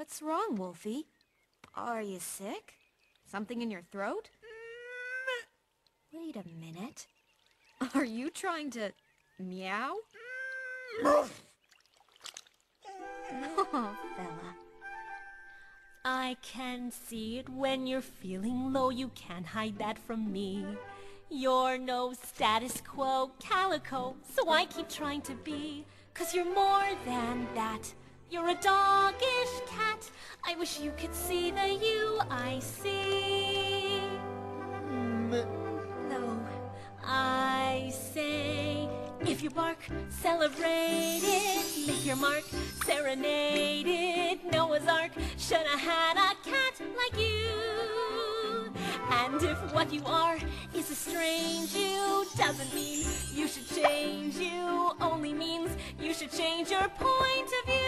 What's wrong, Wolfie? Are you sick? Something in your throat? Wait a minute. Are you trying to meow? oh, fella. I can see it when you're feeling low, you can't hide that from me. You're no status quo calico, so I keep trying to be. Cause you're more than that. You're a doggish cat. I wish you could see the you I see. Mm. Though I say, if you bark, celebrate it. Make your mark, serenade it. Noah's Ark should have had a cat like you. And if what you are is a strange you, doesn't mean you should change you. Only means you should change your point of view.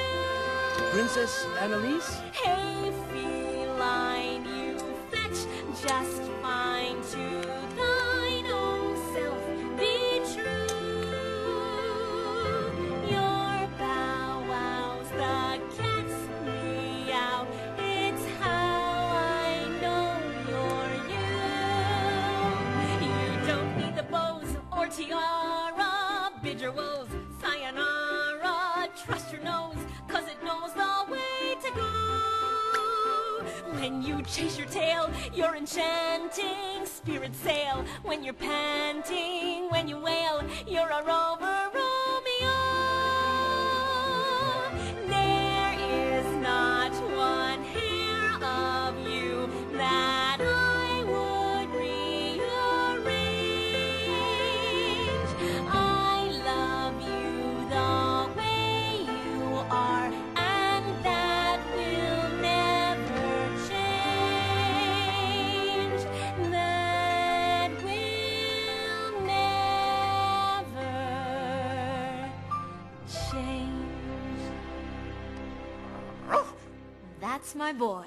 Princess Annalise? Hey, feline, you fetch just fine to thine own self. Be true. Your bow wows, the cat's meow. It's how I know you're you. You don't need the bows or tiara. When you chase your tail, you're enchanting. Spirit sail when you're panting. When you wail, you're a rover change. That's my boy.